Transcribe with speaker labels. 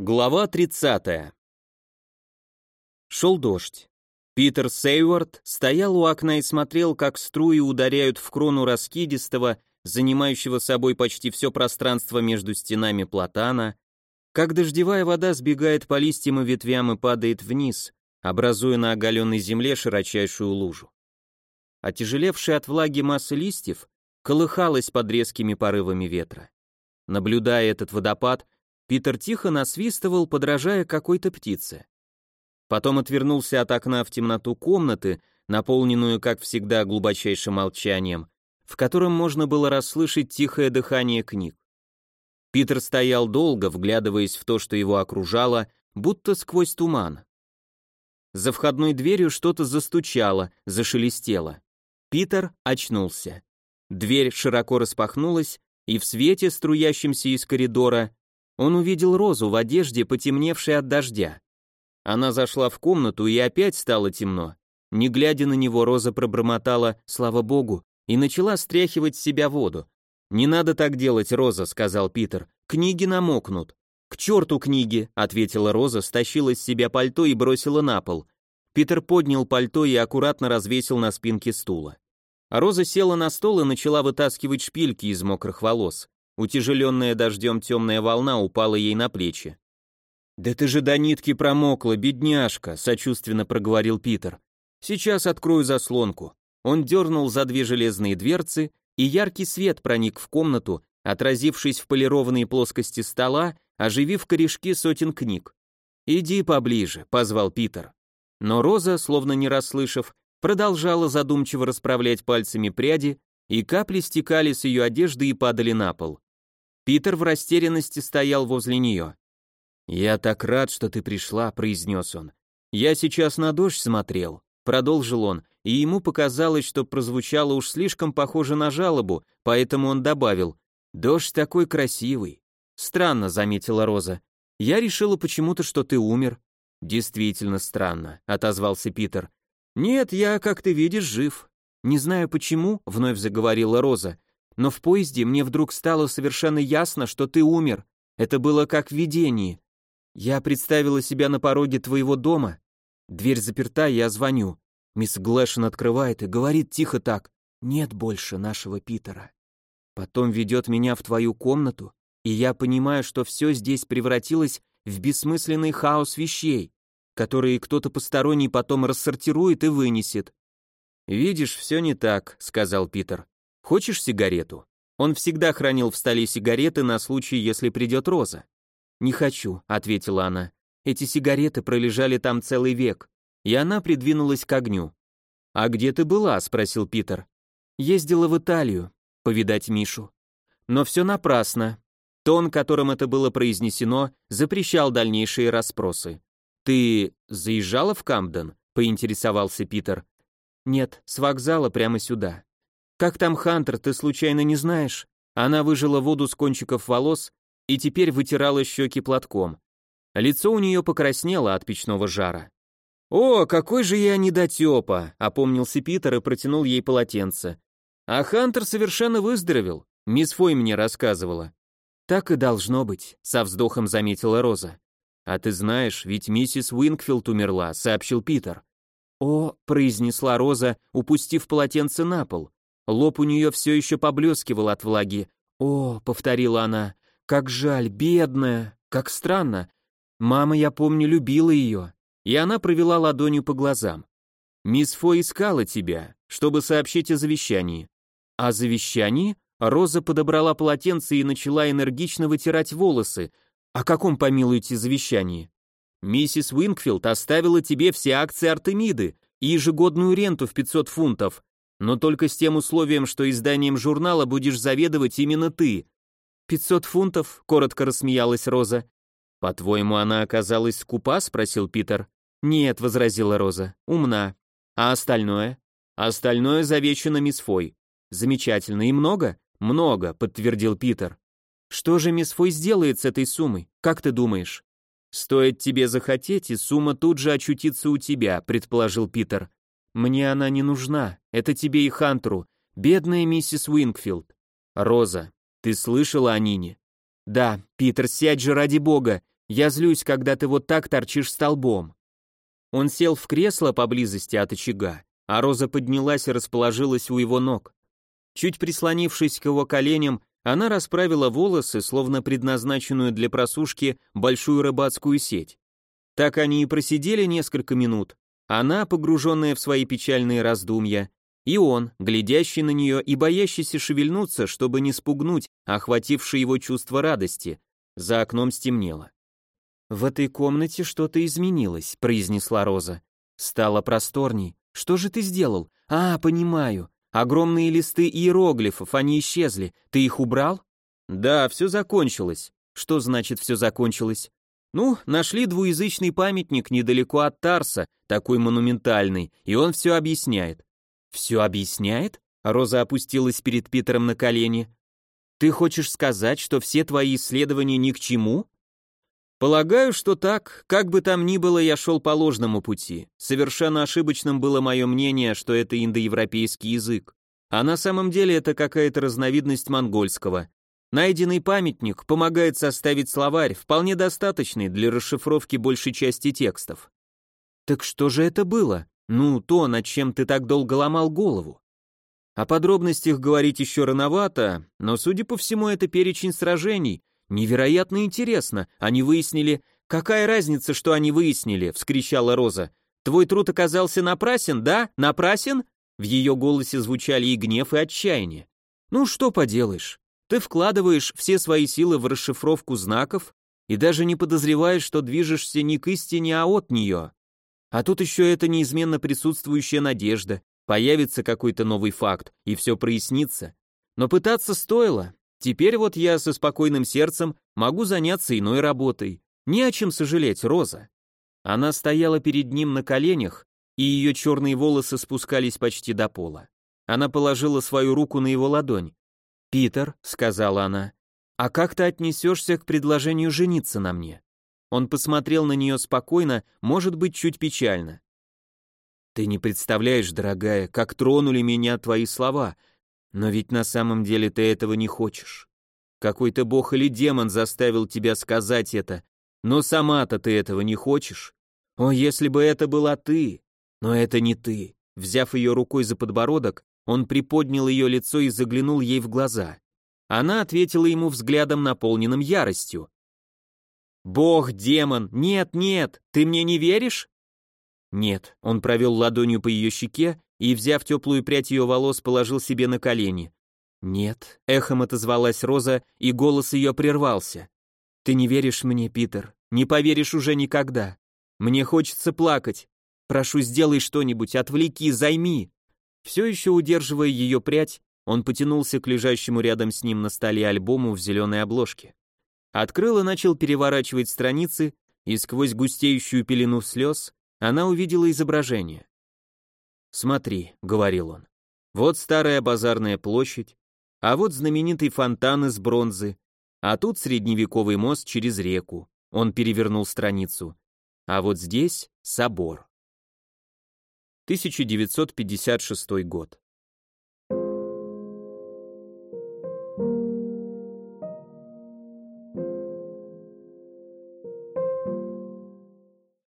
Speaker 1: Глава 30. Шел дождь. Питер Сейвард стоял у окна и смотрел, как струи ударяют в крону раскидистого, занимающего собой почти все пространство между стенами платана, как дождевая вода сбегает по листьям и ветвям и падает вниз, образуя на оголенной земле широчайшую лужу. Отяжелевшая от влаги масса листьев колыхалась под резкими порывами ветра. Наблюдая этот водопад, Питер тихо насвистывал, подражая какой-то птице. Потом отвернулся от окна в темноту комнаты, наполненную, как всегда, глубочайшим молчанием, в котором можно было расслышать тихое дыхание книг. Питер стоял долго, вглядываясь в то, что его окружало, будто сквозь туман. За входной дверью что-то застучало, зашелестело. Питер очнулся. Дверь широко распахнулась, и в свете, струящемся из коридора, он увидел Розу в одежде, потемневшей от дождя. Она зашла в комнату, и опять стало темно. Не глядя на него, Роза пробормотала «Слава Богу!» и начала стряхивать с себя воду. «Не надо так делать, Роза», — сказал Питер. «Книги намокнут». «К черту книги», — ответила Роза, стащила с себя пальто и бросила на пол. Питер поднял пальто и аккуратно развесил на спинке стула. А Роза села на стол и начала вытаскивать шпильки из мокрых волос. Утяжеленная дождем темная волна упала ей на плечи. «Да ты же до нитки промокла, бедняжка», — сочувственно проговорил Питер. «Сейчас открою заслонку». Он дернул за две железные дверцы, и яркий свет проник в комнату, отразившись в полированные плоскости стола, оживив корешки сотен книг. «Иди поближе», — позвал Питер. Но Роза, словно не расслышав, продолжала задумчиво расправлять пальцами пряди, и капли стекали с ее одежды и падали на пол. Питер в растерянности стоял возле нее. «Я так рад, что ты пришла», — произнес он. «Я сейчас на дождь смотрел», — продолжил он, и ему показалось, что прозвучало уж слишком похоже на жалобу, поэтому он добавил, «Дождь такой красивый». «Странно», — заметила Роза. «Я решила почему-то, что ты умер». «Действительно странно», — отозвался Питер. «Нет, я, как ты видишь, жив». «Не знаю почему», — вновь заговорила Роза, но в поезде мне вдруг стало совершенно ясно, что ты умер. Это было как видение. Я представила себя на пороге твоего дома. Дверь заперта, я звоню. Мисс Глэшен открывает и говорит тихо так. Нет больше нашего Питера. Потом ведет меня в твою комнату, и я понимаю, что все здесь превратилось в бессмысленный хаос вещей, которые кто-то посторонний потом рассортирует и вынесет. «Видишь, все не так», — сказал Питер. Хочешь сигарету? Он всегда хранил в столе сигареты на случай, если придет Роза. Не хочу, ответила она. Эти сигареты пролежали там целый век. И она придвинулась к огню. А где ты была? спросил Питер. Ездила в Италию, повидать Мишу. Но все напрасно. Тон, которым это было произнесено, запрещал дальнейшие расспросы. «Ты заезжала в Камден?» — поинтересовался Питер. «Нет, с вокзала прямо сюда. «Как там Хантер, ты случайно не знаешь?» Она выжила воду с кончиков волос и теперь вытирала щеки платком. Лицо у нее покраснело от печного жара. «О, какой же я недотепа!» — опомнился Питер и протянул ей полотенце. «А Хантер совершенно выздоровел, мисс Фой мне рассказывала». «Так и должно быть», — со вздохом заметила Роза. «А ты знаешь, ведь миссис Уинкфилд умерла», — сообщил Питер. «О», — произнесла Роза, упустив полотенце на пол. Лоб у нее все еще поблескивал от влаги. «О», — повторила она, — «как жаль, бедная, как странно. Мама, я помню, любила ее». И она провела ладонью по глазам. «Мисс Фо искала тебя, чтобы сообщить о завещании». «О завещании?» Роза подобрала полотенце и начала энергично вытирать волосы. «О каком, помилуйте, завещании?» «Миссис Уинкфилд оставила тебе все акции Артемиды и ежегодную ренту в 500 фунтов, но только с тем условием, что изданием журнала будешь заведовать именно ты. «Пятьсот фунтов?» — коротко рассмеялась Роза. «По-твоему, она оказалась скупа?» — спросил Питер. «Нет», — возразила Роза, — «умна. А остальное?» «Остальное завещено мисс Фой». «Замечательно. И много?» «Много», — подтвердил Питер. «Что же мисс Фой сделает с этой суммой? Как ты думаешь?» «Стоит тебе захотеть, и сумма тут же очутится у тебя», — предположил Питер. Мне она не нужна. Это тебе и Хантеру. Бедная миссис Уинкфилд. Роза, ты слышала о Нине? Да, Питер, сядь же ради бога. Я злюсь, когда ты вот так торчишь столбом». Он сел в кресло поблизости от очага, а Роза поднялась и расположилась у его ног. Чуть прислонившись к его коленям, она расправила волосы, словно предназначенную для просушки большую рыбацкую сеть. Так они и просидели несколько минут, она, погруженная в свои печальные раздумья, и он, глядящий на нее и боящийся шевельнуться, чтобы не спугнуть охватившее его чувство радости. За окном стемнело. «В этой комнате что-то изменилось», — произнесла Роза. «Стало просторней. Что же ты сделал? А, понимаю. Огромные листы иероглифов, они исчезли. Ты их убрал? Да, все закончилось. Что значит все закончилось? Ну, нашли двуязычный памятник недалеко от Тарса, такой монументальный, и он все объясняет. Все объясняет? Роза опустилась перед Питером на колени. Ты хочешь сказать, что все твои исследования ни к чему? Полагаю, что так. Как бы там ни было, я шел по ложному пути. Совершенно ошибочным было мое мнение, что это индоевропейский язык. А на самом деле это какая-то разновидность монгольского. Найденный памятник помогает составить словарь, вполне достаточный для расшифровки большей части текстов. Так что же это было? Ну, то, над чем ты так долго ломал голову. О подробностях говорить еще рановато, но, судя по всему, это перечень сражений, «Невероятно интересно. Они выяснили...» «Какая разница, что они выяснили?» — вскричала Роза. «Твой труд оказался напрасен, да? Напрасен?» В ее голосе звучали и гнев, и отчаяние. «Ну, что поделаешь? Ты вкладываешь все свои силы в расшифровку знаков и даже не подозреваешь, что движешься не к истине, а от нее. А тут еще эта неизменно присутствующая надежда, появится какой-то новый факт, и все прояснится. Но пытаться стоило, Теперь вот я со спокойным сердцем могу заняться иной работой. Не о чем сожалеть, Роза. Она стояла перед ним на коленях, и ее черные волосы спускались почти до пола. Она положила свою руку на его ладонь. «Питер», — сказала она, — «а как ты отнесешься к предложению жениться на мне?» Он посмотрел на нее спокойно, может быть, чуть печально. «Ты не представляешь, дорогая, как тронули меня твои слова», но ведь на самом деле ты этого не хочешь. Какой-то бог или демон заставил тебя сказать это, но сама-то ты этого не хочешь. О, если бы это была ты! Но это не ты. Взяв ее рукой за подбородок, он приподнял ее лицо и заглянул ей в глаза. Она ответила ему взглядом, наполненным яростью. «Бог, демон, нет, нет, ты мне не веришь?» «Нет», он провел ладонью по ее щеке и, взяв теплую прядь ее волос, положил себе на колени. «Нет», — эхом отозвалась Роза, и голос ее прервался. «Ты не веришь мне, Питер, не поверишь уже никогда. Мне хочется плакать. Прошу, сделай что-нибудь, отвлеки, займи». Все еще удерживая ее прядь, он потянулся к лежащему рядом с ним на столе альбому в зеленой обложке. Открыл и начал переворачивать страницы, и сквозь густеющую пелену слез она увидела изображение. «Смотри», — говорил он, — «вот старая базарная площадь, а вот знаменитый фонтан из бронзы, а тут средневековый мост через реку». Он перевернул страницу. А вот здесь собор. 1956 год.